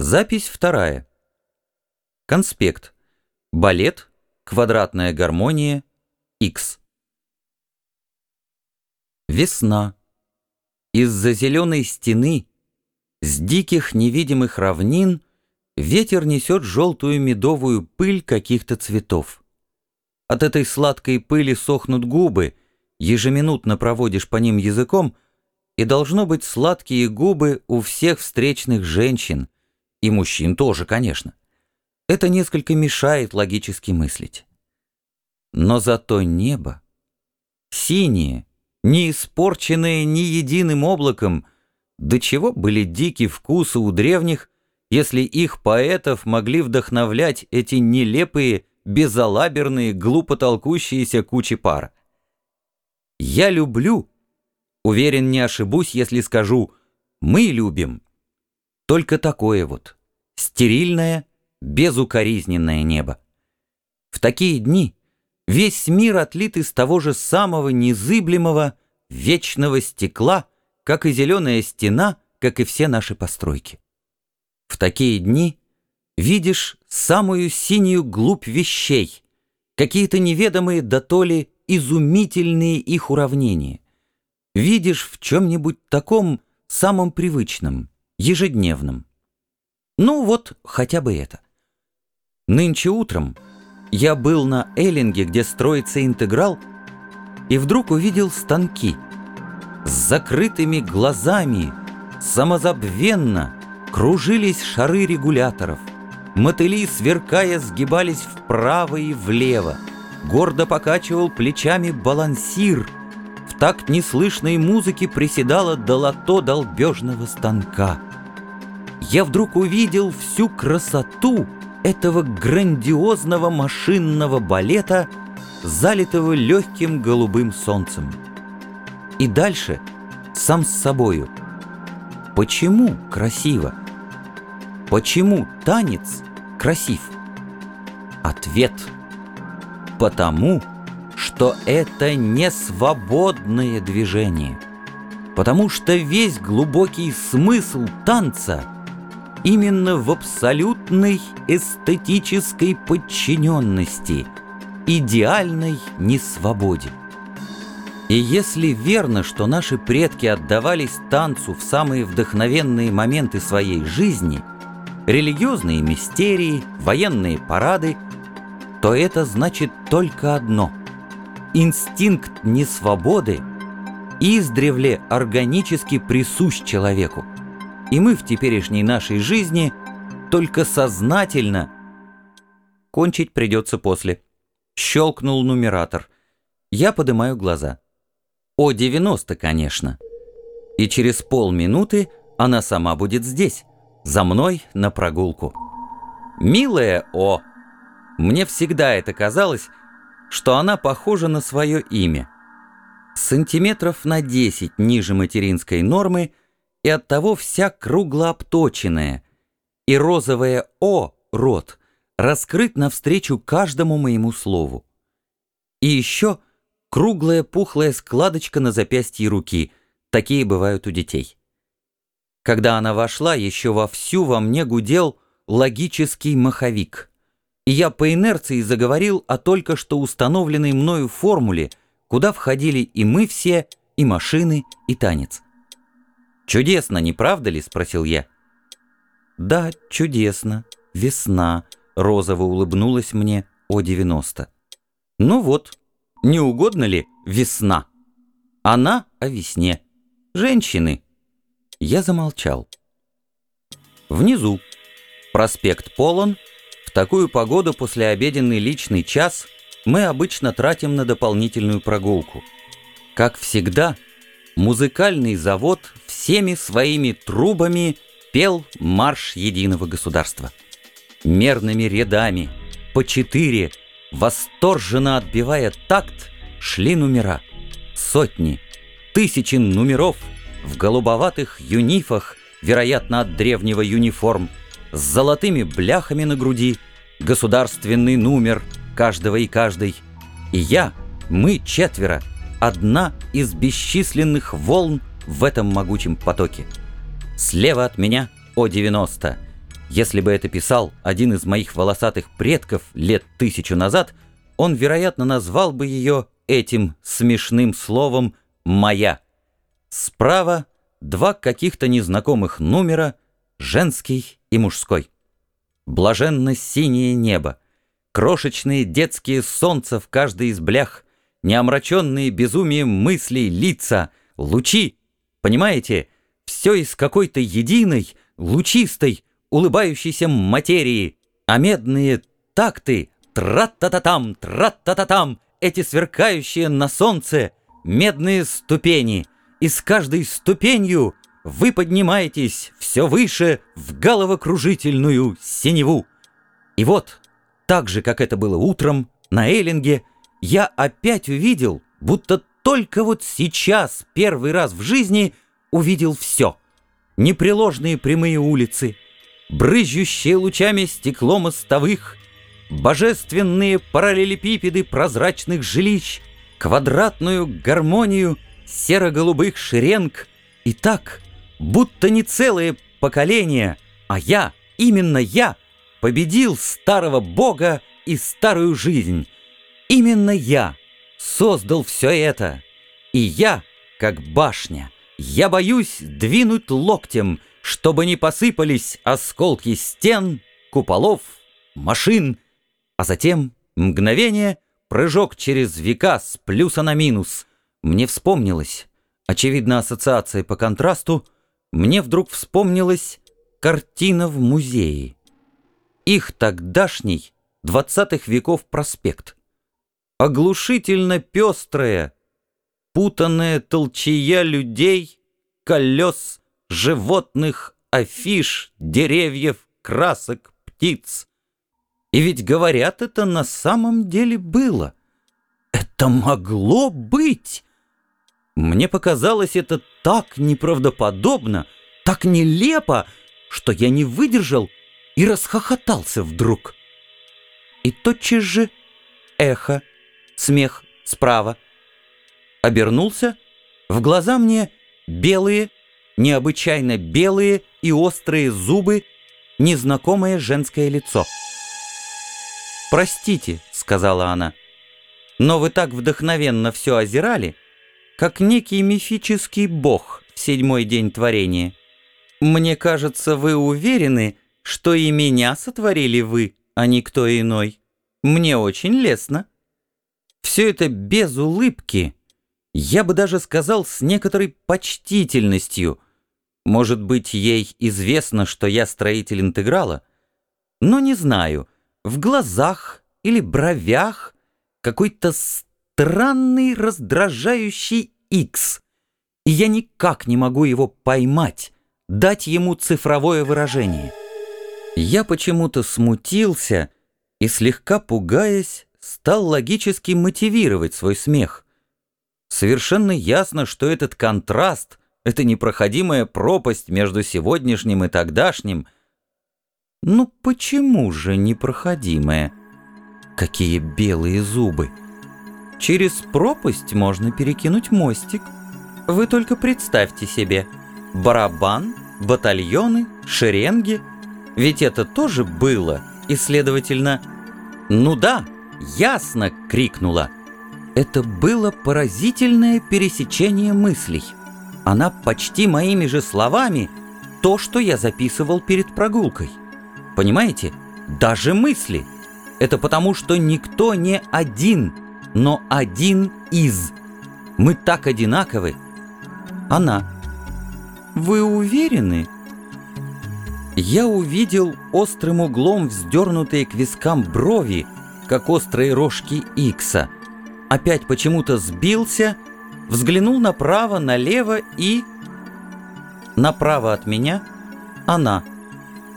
Запись вторая. Конспект. Балет. Квадратная гармония. X. Весна. Из-за зеленой стены, с диких невидимых равнин, ветер несет желтую медовую пыль каких-то цветов. От этой сладкой пыли сохнут губы, ежеминутно проводишь по ним языком, и должно быть сладкие губы у всех встречных женщин, и мужчин тоже, конечно. Это несколько мешает логически мыслить. Но зато небо, синее, не испорченное ни единым облаком, до чего были дикие вкусы у древних, если их поэтов могли вдохновлять эти нелепые, безалаберные, глупо толкущиеся кучи пара. Я люблю, уверен, не ошибусь, если скажу, мы любим. Только такое вот, стерильное, безукоризненное небо. В такие дни весь мир отлит из того же самого незыблемого, вечного стекла, как и зеленая стена, как и все наши постройки. В такие дни видишь самую синюю глубь вещей, какие-то неведомые да изумительные их уравнения. Видишь в чем-нибудь таком самом привычном, ежедневном. Ну вот, хотя бы это. Нынче утром я был на Эллинге, где строится интеграл, и вдруг увидел станки. С закрытыми глазами, самозабвенно, кружились шары регуляторов. Мотыли, сверкая, сгибались вправо и влево. Гордо покачивал плечами балансир. В такт неслышной музыки приседала долото долбежного станка. Я вдруг увидел всю красоту этого грандиозного машинного балета, залитого легким голубым солнцем. И дальше сам с собою. Почему красиво? Почему танец красив? Ответ. Потому, что это не свободное движение. Потому что весь глубокий смысл танца — именно в абсолютной эстетической подчиненности, идеальной несвободе. И если верно, что наши предки отдавались танцу в самые вдохновенные моменты своей жизни, религиозные мистерии, военные парады, то это значит только одно – инстинкт несвободы издревле органически присущ человеку. И мы в теперешней нашей жизни только сознательно... Кончить придется после. Щелкнул нумератор. Я поднимаю глаза. О, 90, конечно. И через полминуты она сама будет здесь, за мной на прогулку. Милая О, мне всегда это казалось, что она похожа на свое имя. Сантиметров на 10 ниже материнской нормы – и оттого вся круглообточенная, и розовое «О» рот раскрыт навстречу каждому моему слову. И еще круглая пухлая складочка на запястье руки, такие бывают у детей. Когда она вошла, еще вовсю во мне гудел логический маховик, и я по инерции заговорил о только что установленной мною формуле, куда входили и мы все, и машины, и танец. «Чудесно, не правда ли?» — спросил я. «Да, чудесно. Весна», — розово улыбнулась мне о 90. «Ну вот, не угодно ли весна? Она о весне. Женщины». Я замолчал. Внизу. Проспект полон. В такую погоду после обеденный личный час мы обычно тратим на дополнительную прогулку. Как всегда, музыкальный завод всеми своими трубами пел марш единого государства. Мерными рядами, по четыре, восторженно отбивая такт, шли номера. Сотни, тысячи номеров в голубоватых юнифах, вероятно, от древнего юниформ, с золотыми бляхами на груди, государственный номер каждого и каждой. И я, мы четверо, одна из бесчисленных волн в этом могучем потоке. Слева от меня О-90. Если бы это писал один из моих волосатых предков лет тысячу назад, он, вероятно, назвал бы ее этим смешным словом «моя». Справа два каких-то незнакомых номера, женский и мужской. Блаженно-синее небо, крошечные детские солнца в каждой из блях, неомраченные безумием мыслей лица, лучи, понимаете, все из какой-то единой, лучистой, улыбающейся материи, а медные такты тра-та-та-там, тра-та-та-там, эти сверкающие на солнце медные ступени, и с каждой ступенью вы поднимаетесь все выше в головокружительную синеву. И вот, так же, как это было утром, на Эллинге, я опять увидел, будто только вот сейчас, первый раз в жизни, увидел все. Непреложные прямые улицы — брызжущие лучами стекло мостовых, божественные параллелепипеды прозрачных жилищ, квадратную гармонию серо-голубых шеренг, и так, будто не целое поколение, а я, именно я, победил старого бога и старую жизнь. Именно я создал все это, и я, как башня, я боюсь двинуть локтем — чтобы не посыпались осколки стен, куполов, машин, а затем мгновение, прыжок через века с плюса на минус. Мне вспомнилось, очевидно, ассоциация по контрасту, мне вдруг вспомнилась картина в музее. Их тогдашний, двадцатых веков проспект. Оглушительно пестрая, путанная толчая людей, колес, животных, афиш, деревьев, красок, птиц. И ведь говорят, это на самом деле было. Это могло быть. Мне показалось это так неправдоподобно, так нелепо, что я не выдержал и расхохотался вдруг. И тотчас же эхо, смех справа. Обернулся, в глаза мне белые, необычайно белые и острые зубы, незнакомое женское лицо. «Простите», — сказала она, — «но вы так вдохновенно все озирали, как некий мифический бог в седьмой день творения. Мне кажется, вы уверены, что и меня сотворили вы, а не кто иной. Мне очень лестно. Все это без улыбки, я бы даже сказал с некоторой почтительностью — может быть, ей известно, что я строитель интеграла? Но не знаю, в глазах или бровях какой-то странный раздражающий X, и я никак не могу его поймать, дать ему цифровое выражение. Я почему-то смутился и, слегка пугаясь, стал логически мотивировать свой смех. Совершенно ясно, что этот контраст — это непроходимая пропасть между сегодняшним и тогдашним. Ну почему же непроходимая? Какие белые зубы! Через пропасть можно перекинуть мостик. Вы только представьте себе. Барабан, батальоны, шеренги. Ведь это тоже было, и, следовательно... «Ну да, ясно!» — крикнула. Это было поразительное пересечение мыслей. Она почти моими же словами то, что я записывал перед прогулкой. Понимаете? Даже мысли. Это потому, что никто не один, но один из. Мы так одинаковы. Она. Вы уверены? Я увидел острым углом вздернутые к вискам брови, как острые рожки Икса. Опять почему-то сбился взглянул направо, налево и... Направо от меня она,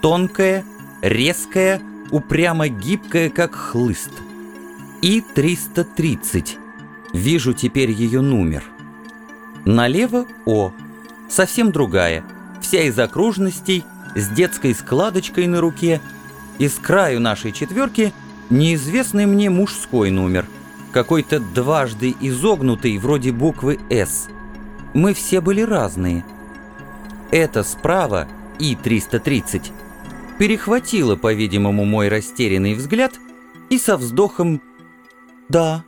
тонкая, резкая, упрямо гибкая, как хлыст. И 330. Вижу теперь ее номер. Налево О, совсем другая, вся из окружностей, с детской складочкой на руке, и с краю нашей четверки неизвестный мне мужской номер — какой-то дважды изогнутый, вроде буквы «С». Мы все были разные. Это справа, И-330, перехватила, по-видимому, мой растерянный взгляд и со вздохом «Да,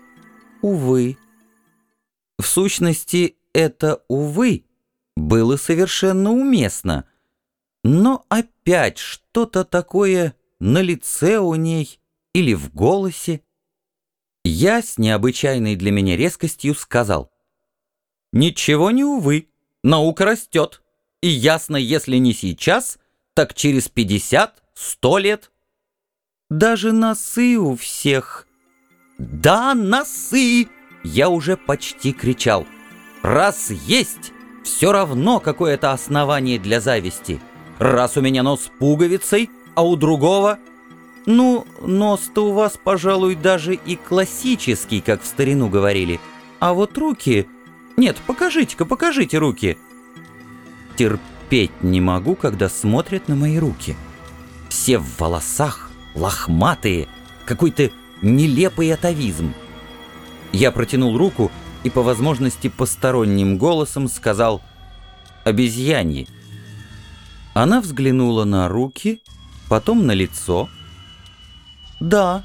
увы». В сущности, это «увы» было совершенно уместно, но опять что-то такое на лице у ней или в голосе. Я с необычайной для меня резкостью сказал «Ничего не увы, наука растет, и ясно, если не сейчас, так через пятьдесят, сто лет». Даже носы у всех. Да, носы! Я уже почти кричал. Раз есть, все равно какое-то основание для зависти. Раз у меня нос пуговицей, а у другого... Ну, нос-то у вас, пожалуй, даже и классический, как в старину говорили. А вот руки... Нет, покажите-ка, покажите руки. Терпеть не могу, когда смотрят на мои руки. Все в волосах, лохматые, какой-то нелепый атовизм. Я протянул руку и по возможности посторонним голосом сказал «Обезьяньи». Она взглянула на руки, потом на лицо. «Да,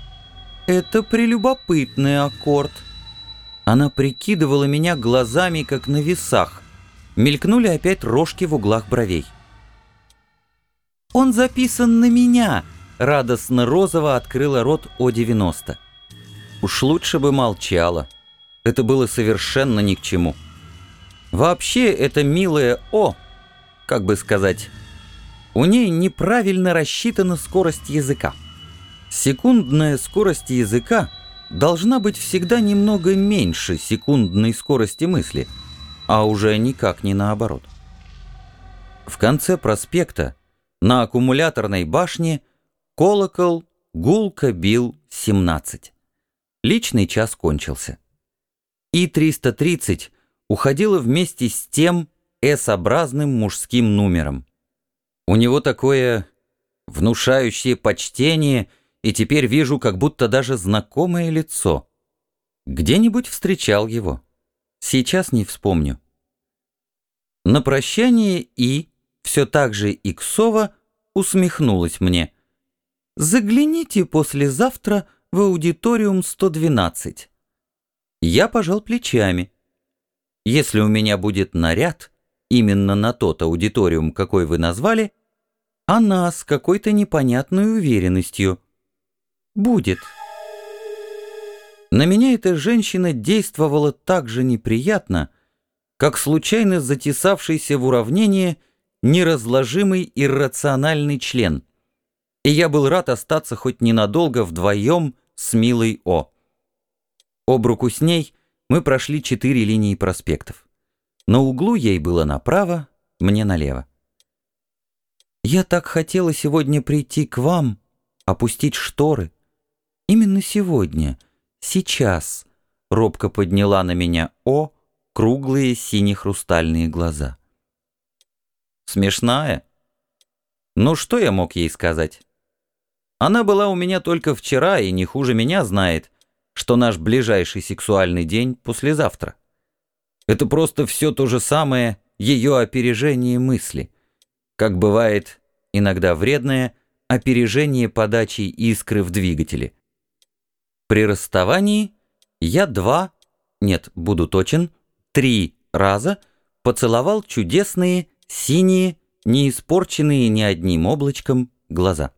это прелюбопытный аккорд». Она прикидывала меня глазами, как на весах. Мелькнули опять рожки в углах бровей. «Он записан на меня!» Радостно розово открыла рот О-90. Уж лучше бы молчала. Это было совершенно ни к чему. Вообще, это милое О, как бы сказать, у ней неправильно рассчитана скорость языка. Секундная скорость языка должна быть всегда немного меньше секундной скорости мысли, а уже никак не наоборот. В конце проспекта на аккумуляторной башне Колокол гулко бил 17. Личный час кончился. И-330 уходила вместе с тем S-образным мужским номером. У него такое внушающее почтение, и теперь вижу как будто даже знакомое лицо. Где-нибудь встречал его. Сейчас не вспомню. На прощание И, все так же Иксова, усмехнулась мне – Загляните послезавтра в аудиториум 112. Я пожал плечами. Если у меня будет наряд, именно на тот аудиториум, какой вы назвали, она с какой-то непонятной уверенностью. Будет. На меня эта женщина действовала так же неприятно, как случайно затесавшийся в уравнение неразложимый иррациональный член — и я был рад остаться хоть ненадолго вдвоем с милой О. Об руку с ней мы прошли четыре линии проспектов. На углу ей было направо, мне налево. «Я так хотела сегодня прийти к вам, опустить шторы. Именно сегодня, сейчас», — робко подняла на меня О круглые сине-хрустальные глаза. «Смешная? Ну что я мог ей сказать?» Она была у меня только вчера и не хуже меня знает, что наш ближайший сексуальный день послезавтра. Это просто все то же самое ее опережение мысли, как бывает иногда вредное опережение подачи искры в двигателе. При расставании я два, нет, буду точен, три раза поцеловал чудесные, синие, не испорченные ни одним облачком глаза.